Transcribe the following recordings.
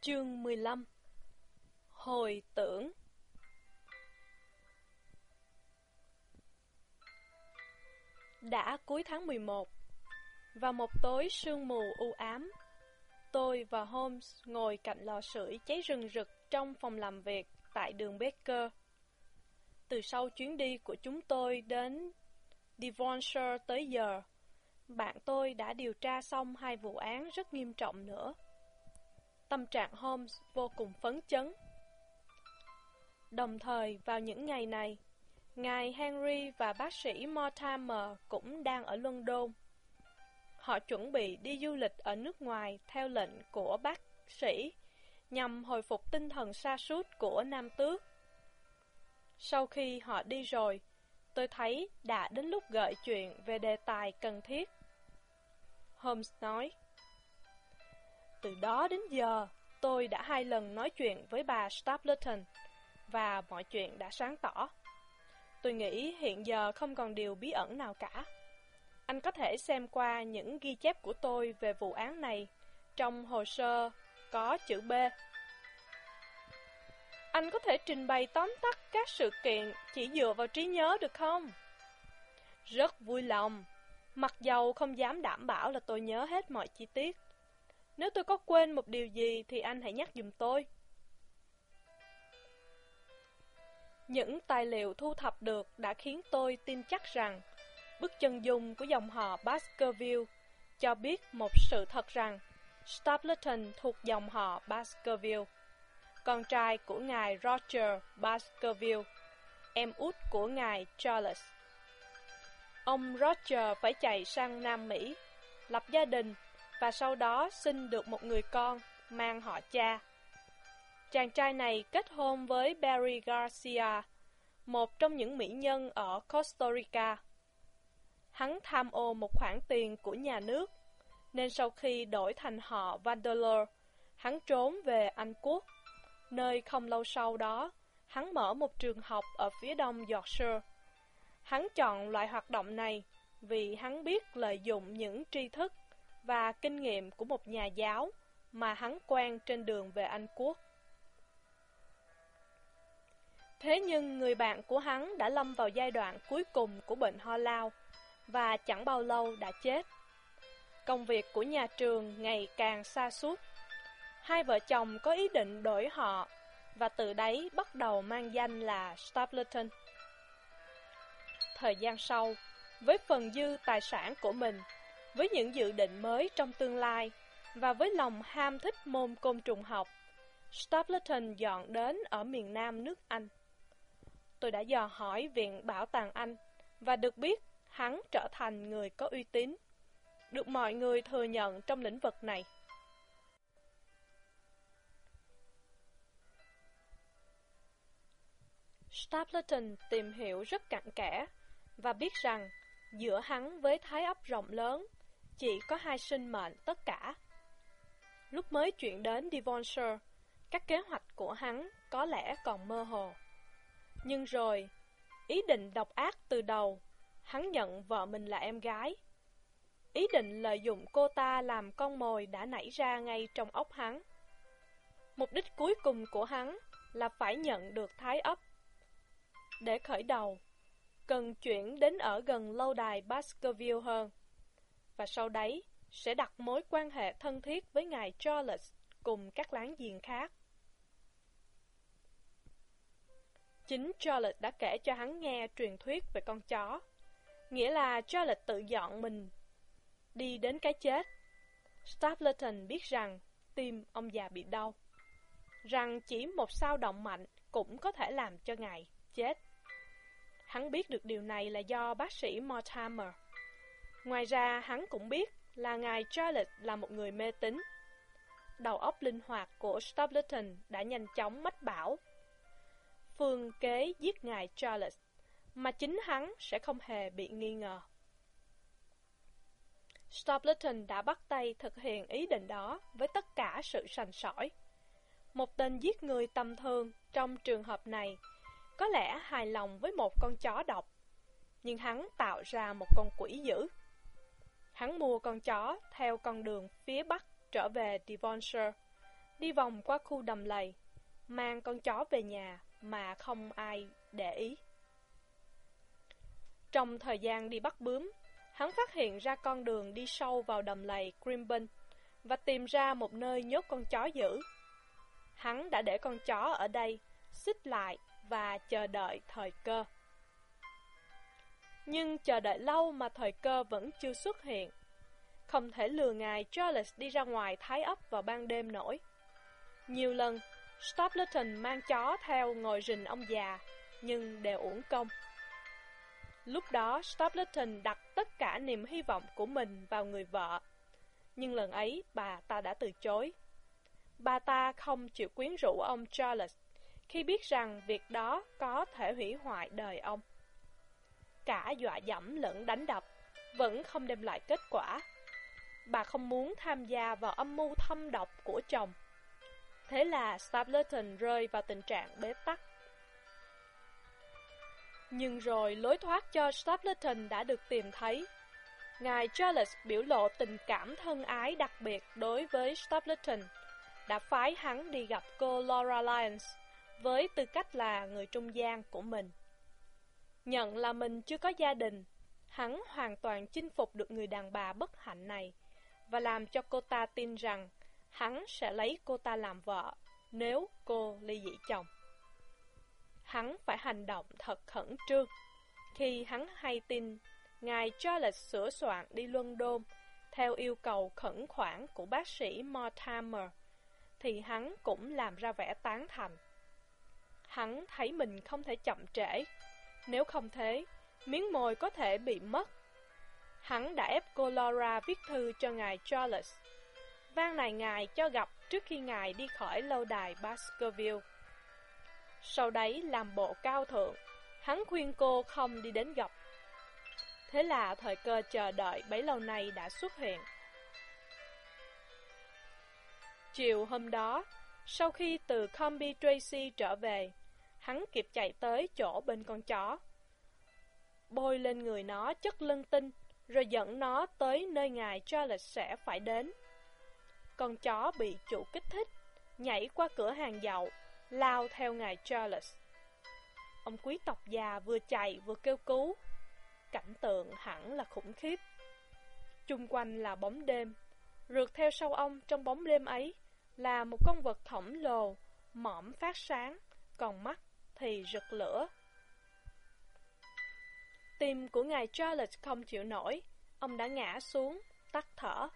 Chương 15 Hồi tưởng Đã cuối tháng 11 Vào một tối sương mù u ám Tôi và Holmes ngồi cạnh lò sưởi cháy rừng rực trong phòng làm việc tại đường Baker. Từ sau chuyến đi của chúng tôi đến Devonshire tới giờ, bạn tôi đã điều tra xong hai vụ án rất nghiêm trọng nữa. Tâm trạng Holmes vô cùng phấn chấn. Đồng thời, vào những ngày này, ngài Henry và bác sĩ Mortimer cũng đang ở London. Họ chuẩn bị đi du lịch ở nước ngoài theo lệnh của bác sĩ nhằm hồi phục tinh thần sa sút của Nam Tước. Sau khi họ đi rồi, tôi thấy đã đến lúc gợi chuyện về đề tài cần thiết. Holmes nói, từ đó đến giờ, tôi đã hai lần nói chuyện với bà Stapleton, và mọi chuyện đã sáng tỏ. Tôi nghĩ hiện giờ không còn điều bí ẩn nào cả. Anh có thể xem qua những ghi chép của tôi về vụ án này trong hồ sơ có chữ B. Anh có thể trình bày tóm tắt các sự kiện chỉ dựa vào trí nhớ được không? Rất vui lòng, mặc dầu không dám đảm bảo là tôi nhớ hết mọi chi tiết. Nếu tôi có quên một điều gì thì anh hãy nhắc dùm tôi. Những tài liệu thu thập được đã khiến tôi tin chắc rằng bức chân dung của dòng họ Baskerville cho biết một sự thật rằng Stapleton thuộc dòng họ Baskerville, con trai của ngài Roger Baskerville, em út của ngài Charles. Ông Roger phải chạy sang Nam Mỹ, lập gia đình và sau đó sinh được một người con mang họ cha. Chàng trai này kết hôn với Barry Garcia, một trong những mỹ nhân ở Costa Rica. Hắn tham ô một khoản tiền của nhà nước, nên sau khi đổi thành họ Vandeleur, hắn trốn về Anh Quốc, nơi không lâu sau đó, hắn mở một trường học ở phía đông Yorkshire. Hắn chọn loại hoạt động này vì hắn biết lợi dụng những tri thức và kinh nghiệm của một nhà giáo mà hắn quen trên đường về Anh Quốc. Thế nhưng người bạn của hắn đã lâm vào giai đoạn cuối cùng của bệnh ho lao và chẳng bao lâu đã chết. Công việc của nhà trường ngày càng xa suốt. Hai vợ chồng có ý định đổi họ và từ đấy bắt đầu mang danh là Stapleton. Thời gian sau, với phần dư tài sản của mình, với những dự định mới trong tương lai và với lòng ham thích môn côn trùng học, Stapleton dọn đến ở miền nam nước Anh. Tôi đã dò hỏi Viện Bảo tàng Anh và được biết hắn trở thành người có uy tín, được mọi người thừa nhận trong lĩnh vực này. Stapleton tìm hiểu rất cặn kẽ và biết rằng giữa hắn với thái ấp rộng lớn chỉ có hai sinh mệnh tất cả. Lúc mới chuyển đến Devonshire, các kế hoạch của hắn có lẽ còn mơ hồ. Nhưng rồi, ý định độc ác từ đầu, hắn nhận vợ mình là em gái. Ý định lợi dụng cô ta làm con mồi đã nảy ra ngay trong óc hắn. Mục đích cuối cùng của hắn là phải nhận được thái ấp. Để khởi đầu, cần chuyển đến ở gần lâu đài Baskerville hơn. Và sau đấy, sẽ đặt mối quan hệ thân thiết với ngài Charles cùng các láng giềng khác. Chính Charlotte đã kể cho hắn nghe truyền thuyết về con chó. Nghĩa là Charlotte tự dọn mình đi đến cái chết. Stapleton biết rằng tim ông già bị đau. Rằng chỉ một sao động mạnh cũng có thể làm cho ngài chết. Hắn biết được điều này là do bác sĩ Mortimer. Ngoài ra, hắn cũng biết là ngài Charlotte là một người mê tín. Đầu óc linh hoạt của Stapleton đã nhanh chóng mách bảo phương kế giết ngài Charles, mà chính hắn sẽ không hề bị nghi ngờ. Stapleton đã bắt tay thực hiện ý định đó với tất cả sự sành sỏi. Một tên giết người tầm thường trong trường hợp này có lẽ hài lòng với một con chó độc, nhưng hắn tạo ra một con quỷ dữ. Hắn mua con chó theo con đường phía bắc trở về Devonshire đi vòng qua khu đầm lầy, mang con chó về nhà mà không ai để ý. Trong thời gian đi bắt bướm, hắn phát hiện ra con đường đi sâu vào đầm lầy Grimben và tìm ra một nơi nhốt con chó giữ. Hắn đã để con chó ở đây, xích lại và chờ đợi thời cơ. Nhưng chờ đợi lâu mà thời cơ vẫn chưa xuất hiện. Không thể lừa ngài Charles đi ra ngoài thái ấp vào ban đêm nổi. Nhiều lần, Stapleton mang chó theo ngồi rình ông già, nhưng đều uổng công. Lúc đó, Stapleton đặt tất cả niềm hy vọng của mình vào người vợ. Nhưng lần ấy, bà ta đã từ chối. Bà ta không chịu quyến rũ ông Charles khi biết rằng việc đó có thể hủy hoại đời ông. Cả dọa dẫm lẫn đánh đập vẫn không đem lại kết quả. Bà không muốn tham gia vào âm mưu thâm độc của chồng. Thế là Stapleton rơi vào tình trạng bế tắc. Nhưng rồi lối thoát cho Stapleton đã được tìm thấy. Ngài Charles biểu lộ tình cảm thân ái đặc biệt đối với Stapleton, đã phái hắn đi gặp cô Laura Lyons với tư cách là người trung gian của mình. Nhận là mình chưa có gia đình, hắn hoàn toàn chinh phục được người đàn bà bất hạnh này và làm cho cô ta tin rằng hắn sẽ lấy cô ta làm vợ nếu cô ly dị chồng. Hắn phải hành động thật khẩn trương. Khi hắn hay tin ngài Charles sửa soạn đi London theo yêu cầu khẩn khoản của bác sĩ Mortimer, thì hắn cũng làm ra vẻ tán thành. Hắn thấy mình không thể chậm trễ, nếu không thế, miếng mồi có thể bị mất. Hắn đã ép cô Laura viết thư cho ngài Charles. Vang này ngài cho gặp trước khi ngài đi khỏi lâu đài Baskerville. Sau đấy làm bộ cao thượng, hắn khuyên cô không đi đến gặp. Thế là thời cơ chờ đợi bấy lâu nay đã xuất hiện. Chiều hôm đó, sau khi từ Combi Tracy trở về, hắn kịp chạy tới chỗ bên con chó. Bôi lên người nó chất lân tinh, rồi dẫn nó tới nơi ngài Charles sẽ phải đến. Con chó bị chủ kích thích, nhảy qua cửa hàng dậu, lao theo ngài Charles. Ông quý tộc già vừa chạy vừa kêu cứu. Cảnh tượng hẳn là khủng khiếp. Trung quanh là bóng đêm, rượt theo sau ông trong bóng đêm ấy là một con vật khổng lồ, mõm phát sáng, còn mắt thì rực lửa. Tim của ngài Charles không chịu nổi, ông đã ngã xuống, tắt thở.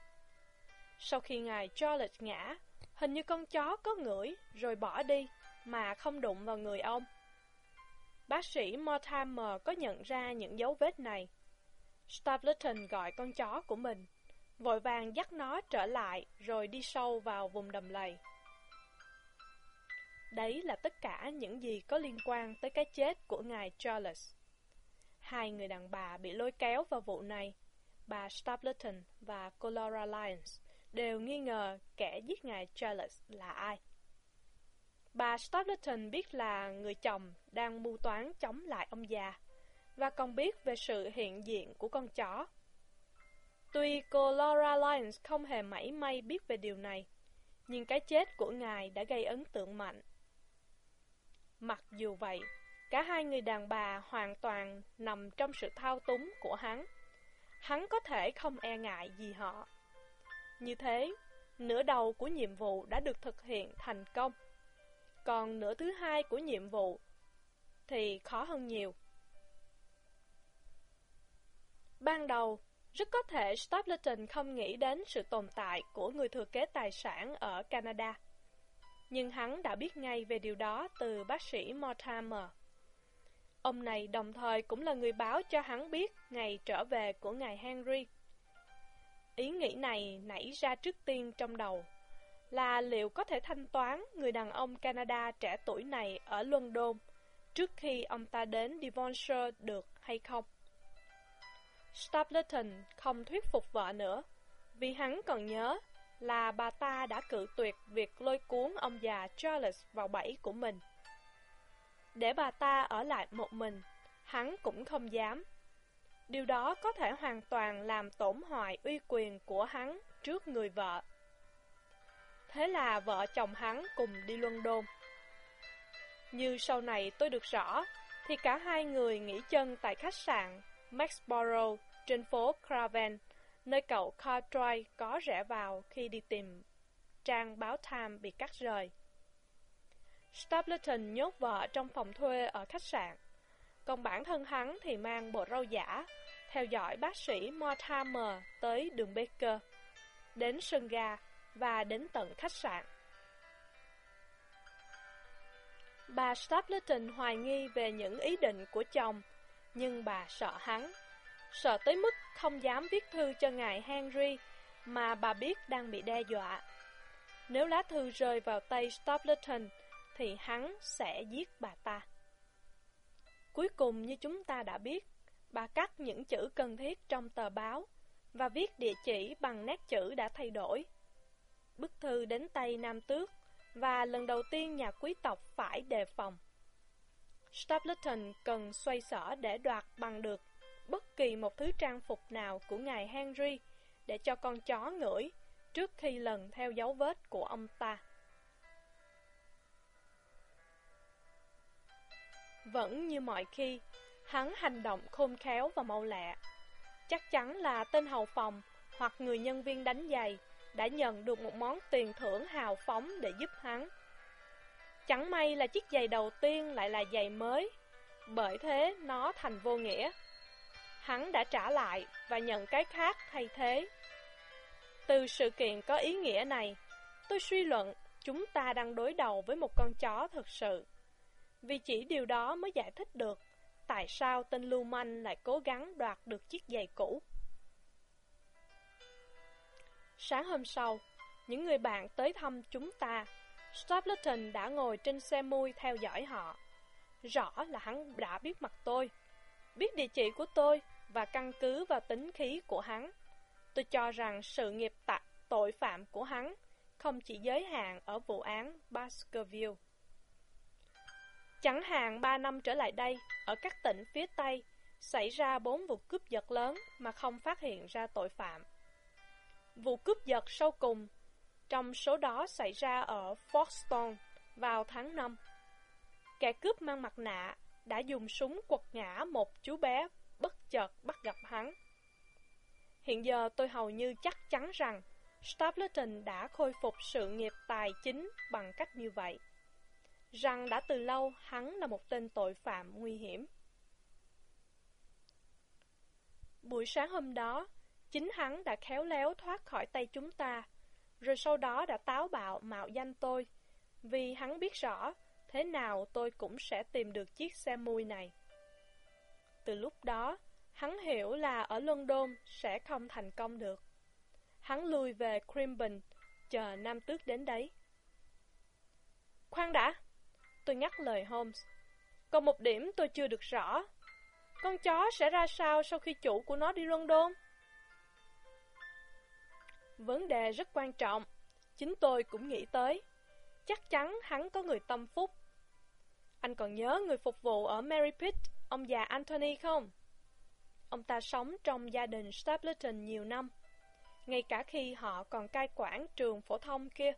Sau khi ngài Charles ngã, hình như con chó có ngửi rồi bỏ đi mà không đụng vào người ông. Bác sĩ Mortimer có nhận ra những dấu vết này. Stapleton gọi con chó của mình, vội vàng dắt nó trở lại rồi đi sâu vào vùng đầm lầy. Đấy là tất cả những gì có liên quan tới cái chết của ngài Charles. Hai người đàn bà bị lôi kéo vào vụ này, bà Stapleton và Colora Lyons, đều nghi ngờ kẻ giết ngài Charles là ai. Bà Stapleton biết là người chồng đang mưu toán chống lại ông già, và còn biết về sự hiện diện của con chó. Tuy cô Laura Lyons không hề mảy may biết về điều này, nhưng cái chết của ngài đã gây ấn tượng mạnh. Mặc dù vậy, cả hai người đàn bà hoàn toàn nằm trong sự thao túng của hắn. Hắn có thể không e ngại gì họ. Như thế, nửa đầu của nhiệm vụ đã được thực hiện thành công. Còn nửa thứ hai của nhiệm vụ thì khó hơn nhiều. Ban đầu, rất có thể Stapleton không nghĩ đến sự tồn tại của người thừa kế tài sản ở Canada. Nhưng hắn đã biết ngay về điều đó từ bác sĩ Mortimer. Ông này đồng thời cũng là người báo cho hắn biết ngày trở về của ngài Henry. Ý nghĩ này nảy ra trước tiên trong đầu là liệu có thể thanh toán người đàn ông Canada trẻ tuổi này ở London trước khi ông ta đến Devonshire được hay không. Stapleton không thuyết phục vợ nữa, vì hắn còn nhớ là bà ta đã cự tuyệt việc lôi cuốn ông già Charles vào bẫy của mình. Để bà ta ở lại một mình, hắn cũng không dám. Điều đó có thể hoàn toàn làm tổn hoại uy quyền của hắn trước người vợ. Thế là vợ chồng hắn cùng đi London. Như sau này tôi được rõ, thì cả hai người nghỉ chân tại khách sạn Maxborough trên phố Craven, nơi cậu Cartwright có rẽ vào khi đi tìm trang báo Time bị cắt rời. Stapleton nhốt vợ trong phòng thuê ở khách sạn, còn bản thân hắn thì mang bộ râu giả, theo dõi bác sĩ Mortimer tới đường Baker, đến sân ga và đến tận khách sạn. Bà Stapleton hoài nghi về những ý định của chồng, nhưng bà sợ hắn, sợ tới mức không dám viết thư cho ngài Henry mà bà biết đang bị đe dọa. Nếu lá thư rơi vào tay Stapleton, thì hắn sẽ giết bà ta. Cuối cùng như chúng ta đã biết, bà cắt những chữ cần thiết trong tờ báo và viết địa chỉ bằng nét chữ đã thay đổi. Bức thư đến tay Nam Tước và lần đầu tiên nhà quý tộc phải đề phòng. Stapleton cần xoay sở để đoạt bằng được bất kỳ một thứ trang phục nào của ngài Henry để cho con chó ngửi trước khi lần theo dấu vết của ông ta. Vẫn như mọi khi, hắn hành động khôn khéo và mau lẹ. Chắc chắn là tên hầu phòng hoặc người nhân viên đánh giày đã nhận được một món tiền thưởng hào phóng để giúp hắn. Chẳng may là chiếc giày đầu tiên lại là giày mới, bởi thế nó thành vô nghĩa. Hắn đã trả lại và nhận cái khác thay thế. Từ sự kiện có ý nghĩa này, tôi suy luận chúng ta đang đối đầu với một con chó thực sự. Vì chỉ điều đó mới giải thích được tại sao tên lưu manh lại cố gắng đoạt được chiếc giày cũ. Sáng hôm sau, những người bạn tới thăm chúng ta. Stapleton đã ngồi trên xe mui theo dõi họ. Rõ là hắn đã biết mặt tôi, biết địa chỉ của tôi và căn cứ vào tính khí của hắn. Tôi cho rằng sự nghiệp tạ tội phạm của hắn không chỉ giới hạn ở vụ án Baskerville. Chẳng hạn 3 năm trở lại đây, ở các tỉnh phía Tây, xảy ra 4 vụ cướp giật lớn mà không phát hiện ra tội phạm. Vụ cướp giật sau cùng, trong số đó xảy ra ở Folkestone vào tháng 5. Kẻ cướp mang mặt nạ đã dùng súng quật ngã một chú bé bất chợt bắt gặp hắn. Hiện giờ tôi hầu như chắc chắn rằng Stapleton đã khôi phục sự nghiệp tài chính bằng cách như vậy. Rằng đã từ lâu hắn là một tên tội phạm nguy hiểm. Buổi sáng hôm đó, chính hắn đã khéo léo thoát khỏi tay chúng ta, rồi sau đó đã táo bạo mạo danh tôi, vì hắn biết rõ thế nào tôi cũng sẽ tìm được chiếc xe mui này. Từ lúc đó, hắn hiểu là ở London sẽ không thành công được. Hắn lui về Crimben, chờ Nam Tước đến đấy. Khoan đã, tôi nhắc lời Holmes. Còn một điểm tôi chưa được rõ. Con chó sẽ ra sao sau khi chủ của nó đi London? Vấn đề rất quan trọng, chính tôi cũng nghĩ tới. Chắc chắn hắn có người tâm phúc. Anh còn nhớ người phục vụ ở Mary Pitt, ông già Anthony không? Ông ta sống trong gia đình Stapleton nhiều năm, ngay cả khi họ còn cai quản trường phổ thông kia.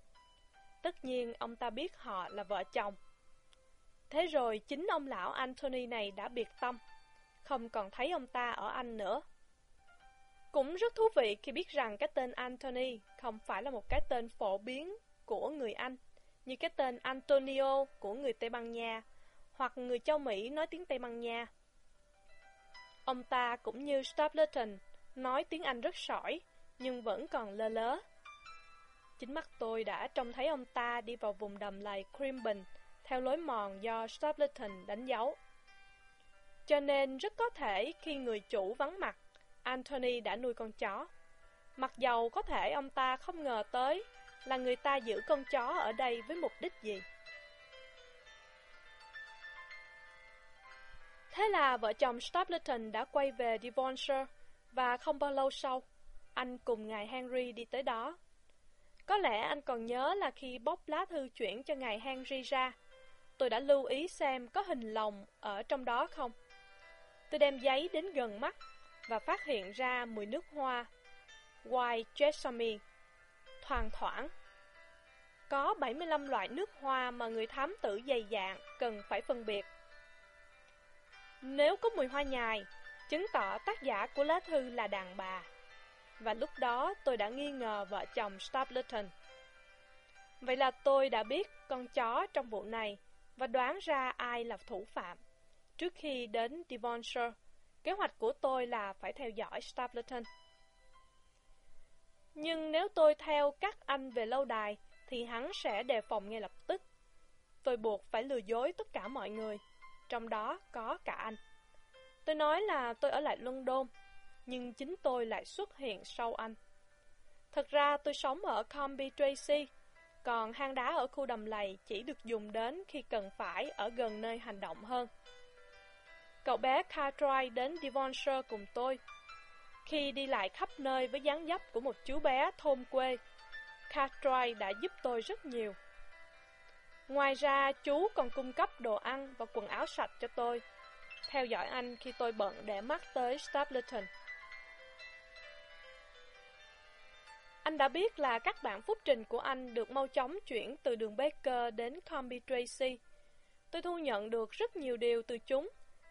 Tất nhiên ông ta biết họ là vợ chồng. Thế rồi chính ông lão Anthony này đã biệt tâm, không còn thấy ông ta ở Anh nữa. Cũng rất thú vị khi biết rằng cái tên Anthony không phải là một cái tên phổ biến của người Anh, như cái tên Antonio của người Tây Ban Nha, hoặc người châu Mỹ nói tiếng Tây Ban Nha. Ông ta cũng như Stapleton, nói tiếng Anh rất sỏi, nhưng vẫn còn lơ lớ. Chính mắt tôi đã trông thấy ông ta đi vào vùng đầm lầy Crimben theo lối mòn do Stapleton đánh dấu. Cho nên rất có thể khi người chủ vắng mặt, Anthony đã nuôi con chó. Mặc dầu có thể ông ta không ngờ tới là người ta giữ con chó ở đây với mục đích gì. Thế là vợ chồng Stapleton đã quay về Devonshire và không bao lâu sau, anh cùng ngài Henry đi tới đó. Có lẽ anh còn nhớ là khi bóc lá thư chuyển cho ngài Henry ra, tôi đã lưu ý xem có hình lồng ở trong đó không. Tôi đem giấy đến gần mắt và phát hiện ra mùi nước hoa White jasmine thoang thoảng. có 75 loại nước hoa mà người thám tử dày dạn cần phải phân biệt. Nếu có mùi hoa nhài, chứng tỏ tác giả của lá thư là đàn bà. Và lúc đó tôi đã nghi ngờ vợ chồng Stapleton. Vậy là tôi đã biết con chó trong vụ này và đoán ra ai là thủ phạm. Trước khi đến Devonshire, kế hoạch của tôi là phải theo dõi Stapleton. Nhưng nếu tôi theo các anh về lâu đài, thì hắn sẽ đề phòng ngay lập tức. Tôi buộc phải lừa dối tất cả mọi người, trong đó có cả anh. Tôi nói là tôi ở lại London, nhưng chính tôi lại xuất hiện sau anh. Thật ra tôi sống ở Combi Tracy, còn hang đá ở khu đầm lầy chỉ được dùng đến khi cần phải ở gần nơi hành động hơn. Cậu bé Cartwright đến Devonshire cùng tôi. Khi đi lại khắp nơi với dáng dấp của một chú bé thôn quê, Cartwright đã giúp tôi rất nhiều. Ngoài ra, chú còn cung cấp đồ ăn và quần áo sạch cho tôi. Theo dõi anh khi tôi bận để mắt tới Stapleton. Anh đã biết là các bản phúc trình của anh được mau chóng chuyển từ đường Baker đến Combi Tracy. Tôi thu nhận được rất nhiều điều từ chúng,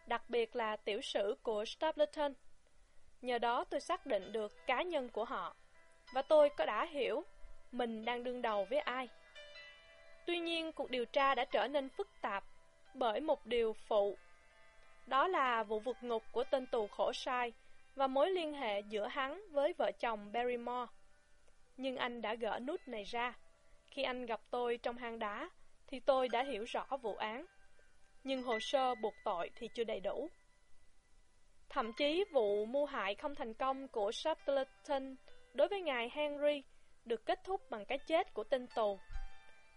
đặc biệt là tiểu sử của Stapleton. Nhờ đó tôi xác định được cá nhân của họ, và tôi có đã hiểu mình đang đương đầu với ai. Tuy nhiên, cuộc điều tra đã trở nên phức tạp bởi một điều phụ. Đó là vụ vượt ngục của tên tù khổ sai và mối liên hệ giữa hắn với vợ chồng Barrymore. Nhưng anh đã gỡ nút này ra. Khi anh gặp tôi trong hang đá, thì tôi đã hiểu rõ vụ án. Nhưng hồ sơ buộc tội thì chưa đầy đủ. Thậm chí vụ mua hại không thành công của Shackleton đối với ngài Henry được kết thúc bằng cái chết của tên tù.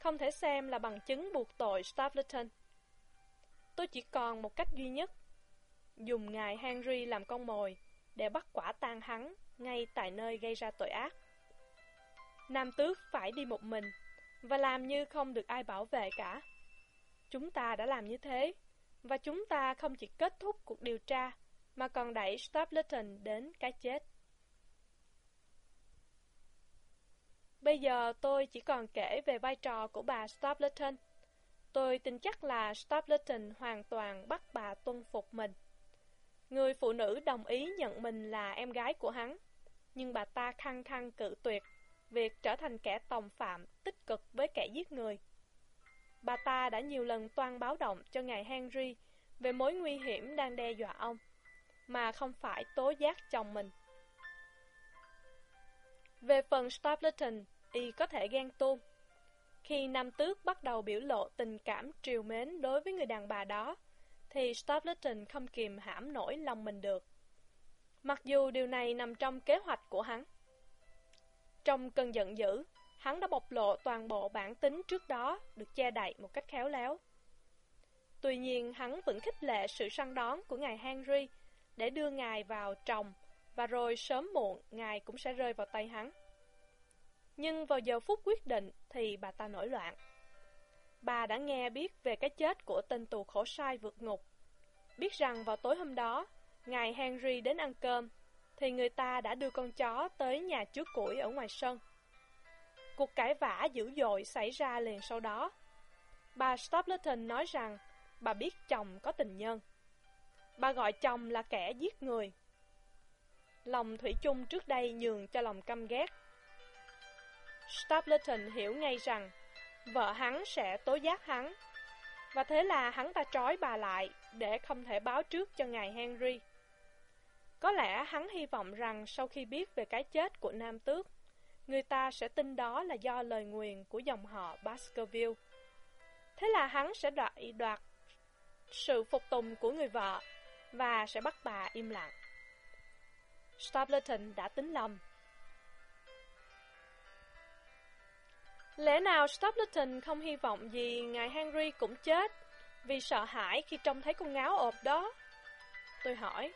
Không thể xem là bằng chứng buộc tội Stapleton. Tôi chỉ còn một cách duy nhất, dùng ngài Henry làm con mồi để bắt quả tang hắn ngay tại nơi gây ra tội ác. Nam tước phải đi một mình và làm như không được ai bảo vệ cả. Chúng ta đã làm như thế, và chúng ta không chỉ kết thúc cuộc điều tra, mà còn đẩy Stapleton đến cái chết. Bây giờ tôi chỉ còn kể về vai trò của bà Stapleton. Tôi tin chắc là Stapleton hoàn toàn bắt bà tuân phục mình. Người phụ nữ đồng ý nhận mình là em gái của hắn, nhưng bà ta khăng khăng cự tuyệt việc trở thành kẻ tòng phạm tích cực với kẻ giết người. Bà ta đã nhiều lần toan báo động cho ngài Henry về mối nguy hiểm đang đe dọa ông, mà không phải tố giác chồng mình. Về phần Stapleton, y có thể ghen tuông. Khi Nam Tước bắt đầu biểu lộ tình cảm triều mến đối với người đàn bà đó, thì Stapleton không kìm hãm nổi lòng mình được. Mặc dù điều này nằm trong kế hoạch của hắn. Trong cơn giận dữ, hắn đã bộc lộ toàn bộ bản tính trước đó được che đậy một cách khéo léo. Tuy nhiên, hắn vẫn khích lệ sự săn đón của ngài Henry để đưa ngài vào trồng, và rồi sớm muộn ngài cũng sẽ rơi vào tay hắn. Nhưng vào giờ phút quyết định thì bà ta nổi loạn. Bà đã nghe biết về cái chết của tên tù khổ sai vượt ngục. Biết rằng vào tối hôm đó, ngài Henry đến ăn cơm, thì người ta đã đưa con chó tới nhà trước củi ở ngoài sân. Cuộc cãi vã dữ dội xảy ra liền sau đó. Bà Stapleton nói rằng bà biết chồng có tình nhân. Bà gọi chồng là kẻ giết người. Lòng thủy chung trước đây nhường cho lòng căm ghét Stapleton hiểu ngay rằng vợ hắn sẽ tố giác hắn, và thế là hắn ta trói bà lại để không thể báo trước cho ngài Henry. Có lẽ hắn hy vọng rằng sau khi biết về cái chết của Nam Tước, người ta sẽ tin đó là do lời nguyền của dòng họ Baskerville. Thế là hắn sẽ đoạt, đoạt sự phục tùng của người vợ và sẽ bắt bà im lặng. Stapleton đã tính lầm Lẽ nào Stapleton không hy vọng gì ngài Henry cũng chết vì sợ hãi khi trông thấy con ngáo ộp đó? Tôi hỏi.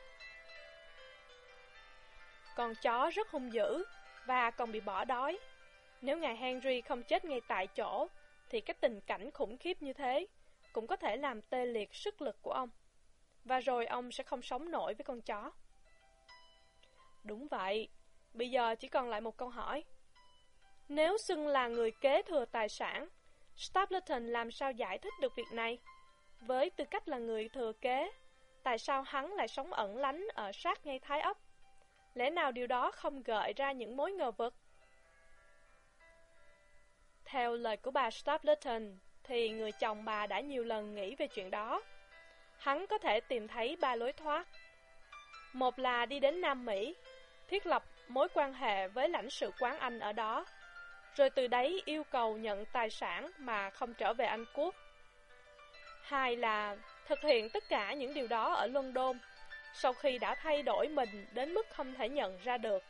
Con chó rất hung dữ và còn bị bỏ đói. Nếu ngài Henry không chết ngay tại chỗ, thì cái tình cảnh khủng khiếp như thế cũng có thể làm tê liệt sức lực của ông. Và rồi ông sẽ không sống nổi với con chó. Đúng vậy, bây giờ chỉ còn lại một câu hỏi. Nếu xưng là người kế thừa tài sản, Stapleton làm sao giải thích được việc này? Với tư cách là người thừa kế, tại sao hắn lại sống ẩn lánh ở sát ngay thái ấp? Lẽ nào điều đó không gợi ra những mối ngờ vực? Theo lời của bà Stapleton, thì người chồng bà đã nhiều lần nghĩ về chuyện đó. Hắn có thể tìm thấy ba lối thoát. Một là đi đến Nam Mỹ, thiết lập mối quan hệ với lãnh sự quán Anh ở đó, rồi từ đấy yêu cầu nhận tài sản mà không trở về Anh Quốc. Hai là thực hiện tất cả những điều đó ở London, sau khi đã thay đổi mình đến mức không thể nhận ra được.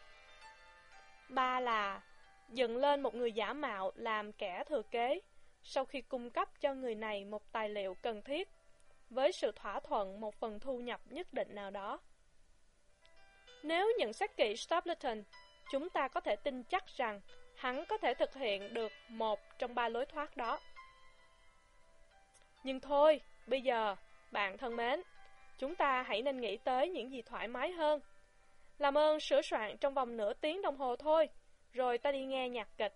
Ba là dựng lên một người giả mạo làm kẻ thừa kế, sau khi cung cấp cho người này một tài liệu cần thiết, với sự thỏa thuận một phần thu nhập nhất định nào đó. Nếu nhận xét kỹ Stapleton, chúng ta có thể tin chắc rằng hắn có thể thực hiện được một trong ba lối thoát đó. Nhưng thôi, bây giờ, bạn thân mến, chúng ta hãy nên nghĩ tới những gì thoải mái hơn. Làm ơn sửa soạn trong vòng nửa tiếng đồng hồ thôi, rồi ta đi nghe nhạc kịch.